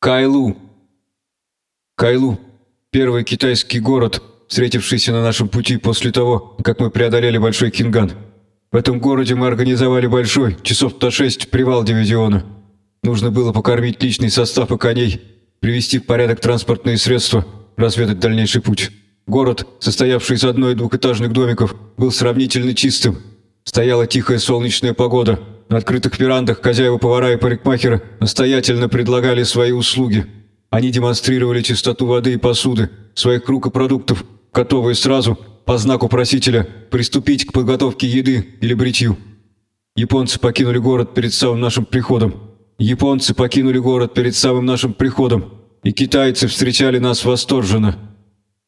Кайлу. Кайлу – первый китайский город, встретившийся на нашем пути после того, как мы преодолели Большой Кинган. В этом городе мы организовали большой, часов до шесть, привал дивизиона. Нужно было покормить личный состав и коней, привести в порядок транспортные средства, разведать дальнейший путь. Город, состоявший из одной- и двухэтажных домиков, был сравнительно чистым. Стояла тихая солнечная погода. На открытых верандах хозяева-повара и парикмахеры настоятельно предлагали свои услуги. Они демонстрировали чистоту воды и посуды, своих рук и продуктов, готовые сразу, по знаку просителя, приступить к подготовке еды или бритью. Японцы покинули город перед самым нашим приходом. Японцы покинули город перед самым нашим приходом, и китайцы встречали нас восторженно.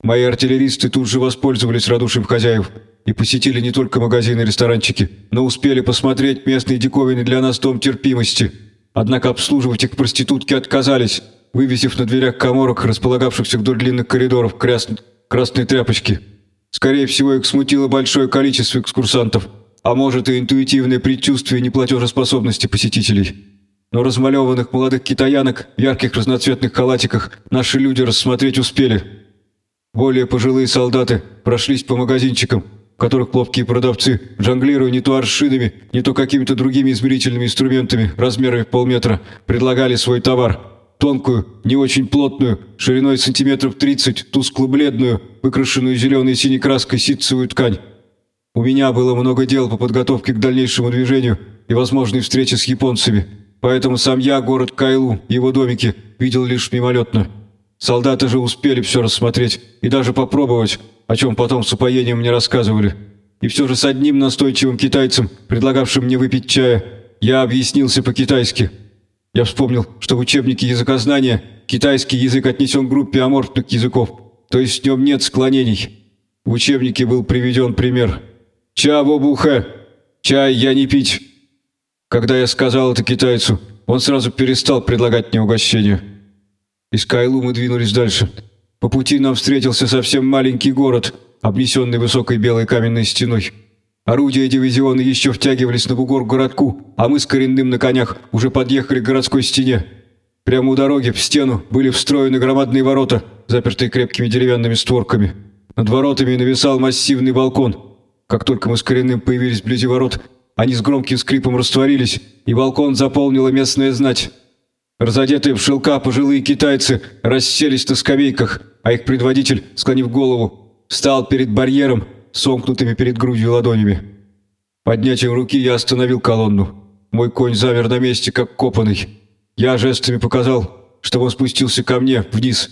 Мои артиллеристы тут же воспользовались радушием хозяев и посетили не только магазины и ресторанчики, но успели посмотреть местные диковины для нас дом терпимости. Однако обслуживать их проститутки отказались, вывесив на дверях коморок, располагавшихся вдоль длинных коридоров, кряс... красные тряпочки. Скорее всего, их смутило большое количество экскурсантов, а может и интуитивное предчувствие неплатежеспособности посетителей. Но размалеванных молодых китаянок в ярких разноцветных халатиках наши люди рассмотреть успели. Более пожилые солдаты прошлись по магазинчикам, которых ловкие продавцы, жонглируя не то аршинами, не то какими-то другими измерительными инструментами размерами полметра, предлагали свой товар. Тонкую, не очень плотную, шириной сантиметров 30, тускло-бледную, выкрашенную зеленой и синей краской ситцевую ткань. У меня было много дел по подготовке к дальнейшему движению и возможной встрече с японцами, поэтому сам я город Кайлу и его домики видел лишь мимолетно. Солдаты же успели все рассмотреть и даже попробовать, о чем потом с упоением мне рассказывали. И все же с одним настойчивым китайцем, предлагавшим мне выпить чая, я объяснился по-китайски. Я вспомнил, что в учебнике языкознания китайский язык отнесен к группе аморфных языков, то есть в нем нет склонений. В учебнике был приведен пример. «Чаво бухэ! Чай я не пить!» Когда я сказал это китайцу, он сразу перестал предлагать мне угощение. Из Кайлу мы двинулись дальше. По пути нам встретился совсем маленький город, обнесенный высокой белой каменной стеной. Орудия дивизиона еще втягивались на бугор к городку, а мы с коренным на конях уже подъехали к городской стене. Прямо у дороги в стену были встроены громадные ворота, запертые крепкими деревянными створками. Над воротами нависал массивный балкон. Как только мы с коренным появились вблизи ворот, они с громким скрипом растворились, и балкон заполнила местная знать. Разодетые в шелка пожилые китайцы расселись на скамейках, а их предводитель, склонив голову, встал перед барьером, сомкнутыми перед грудью ладонями. Поднятием руки я остановил колонну. Мой конь замер на месте, как копанный. Я жестами показал, чтобы он спустился ко мне, вниз.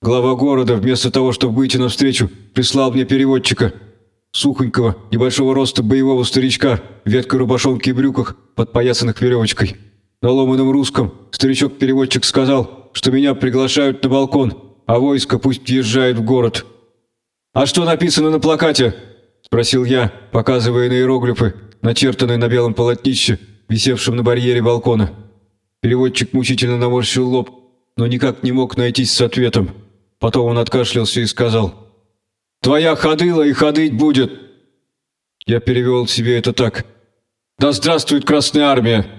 Глава города, вместо того, чтобы выйти навстречу, прислал мне переводчика. Сухонького, небольшого роста боевого старичка, веткой рубашонке и брюках, подпоясанных веревочкой. На ломаном русском старичок-переводчик сказал, что меня приглашают на балкон, а войско пусть въезжает в город. «А что написано на плакате?» – спросил я, показывая на иероглифы, начертанные на белом полотнище, висевшем на барьере балкона. Переводчик мучительно наморщил лоб, но никак не мог найтись с ответом. Потом он откашлялся и сказал, «Твоя ходыла и ходыть будет!» Я перевел себе это так. «Да здравствует Красная Армия!»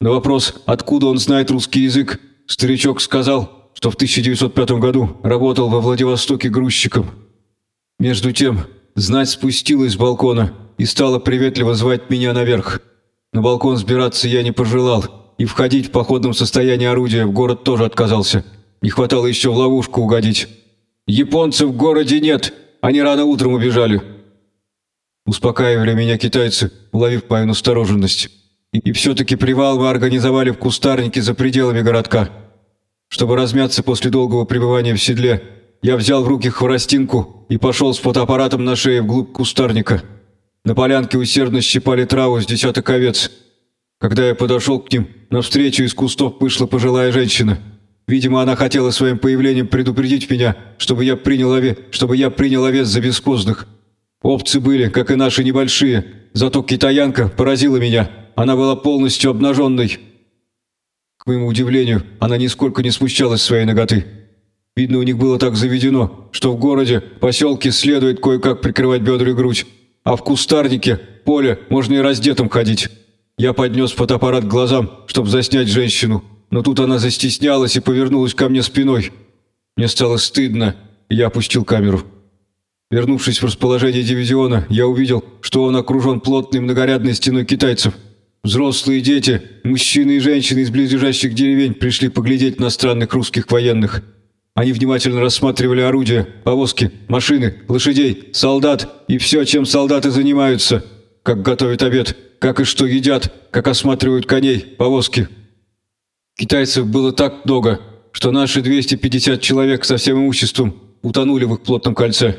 На вопрос, откуда он знает русский язык, старичок сказал, что в 1905 году работал во Владивостоке грузчиком. Между тем, знать спустилась с балкона и стала приветливо звать меня наверх. На балкон сбираться я не пожелал, и входить в походном состоянии орудия в город тоже отказался. Не хватало еще в ловушку угодить. «Японцев в городе нет, они рано утром убежали». Успокаивали меня китайцы, уловив мою настороженность. И, все-таки привал мы организовали в кустарнике за пределами городка. Чтобы размяться после долгого пребывания в седле, я взял в руки хворостинку и пошел с фотоаппаратом на шее вглубь кустарника. На полянке усердно щипали траву с десяток овец. Когда я подошел к ним, навстречу из кустов вышла пожилая женщина. Видимо, она хотела своим появлением предупредить меня, чтобы я принял овец, чтобы я принял овец за бесхозных. Овцы были, как и наши, небольшие, зато китаянка поразила меня. Она была полностью обнаженной. К моему удивлению, она нисколько не смущалась своей ноготы. Видно, у них было так заведено, что в городе, поселке следует кое-как прикрывать бедра и грудь, а в кустарнике, поле, можно и раздетым ходить. Я поднес фотоаппарат к глазам, чтобы заснять женщину. но тут она застеснялась и повернулась ко мне спиной. Мне стало стыдно, и я опустил камеру. Вернувшись в расположение дивизиона, я увидел, что он окружен плотной многорядной стеной китайцев. Взрослые дети, мужчины и женщины из близлежащих деревень пришли поглядеть на странных русских военных. Они внимательно рассматривали орудия, повозки, машины, лошадей, солдат и все, чем солдаты занимаются. Как готовят обед, как и что едят, как осматривают коней, повозки. Китайцев было так много, что наши 250 человек со всем имуществом утонули в их плотном кольце.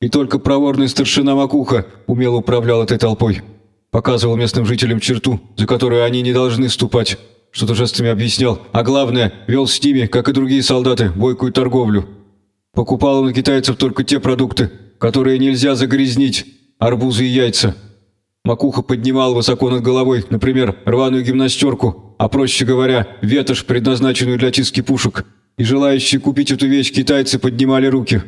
И только проворный старшина Макуха умело управлял этой толпой. Показывал местным жителям черту, за которую они не должны ступать что-то жестами объяснял, а главное, вел с ними, как и другие солдаты, бойкую торговлю. Покупал он китайцев только те продукты, которые нельзя загрязнить, арбузы и яйца. Макуха поднимал высоко над головой, например, рваную гимнастерку, а проще говоря, ветошь, предназначенную для чистки пушек, и желающие купить эту вещь китайцы поднимали руки.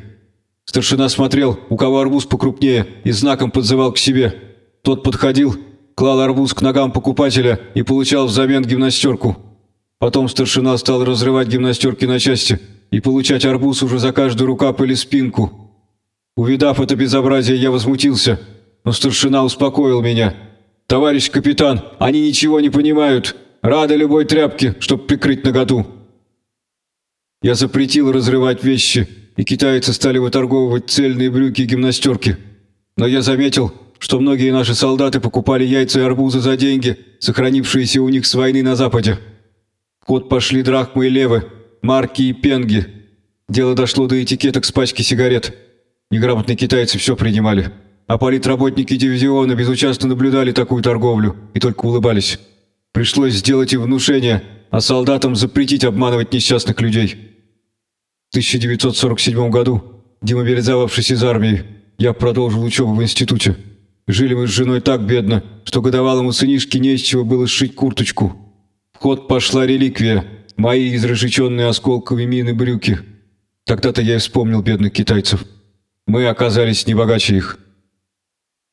Старшина смотрел, у кого арбуз покрупнее, и знаком подзывал к себе. Тот подходил, клал арбуз к ногам покупателя и получал взамен гимнастерку. Потом старшина стал разрывать гимнастерки на части и получать арбуз уже за каждую рукав или спинку. Увидав это безобразие, я возмутился, но старшина успокоил меня. «Товарищ капитан, они ничего не понимают. Рады любой тряпке, чтоб прикрыть наготу». Я запретил разрывать вещи, и китайцы стали выторговывать цельные брюки и гимнастерки. Но я заметил, что многие наши солдаты покупали яйца и арбузы за деньги, сохранившиеся у них с войны на Западе. В ход пошли драхмы и левы, марки и пенги. Дело дошло до этикеток с пачки сигарет. Неграмотные китайцы все принимали. А политработники дивизиона безучастно наблюдали такую торговлю и только улыбались. Пришлось сделать им внушение, а солдатам запретить обманывать несчастных людей. В 1947 году, демобилизовавшись из армии, я продолжил учебу в институте. Жили мы с женой так бедно, что годовалому сынишке не из чего было сшить курточку. В ход пошла реликвия, мои изрешеченные осколками мины брюки. Тогда-то я и вспомнил бедных китайцев. Мы оказались не богаче их.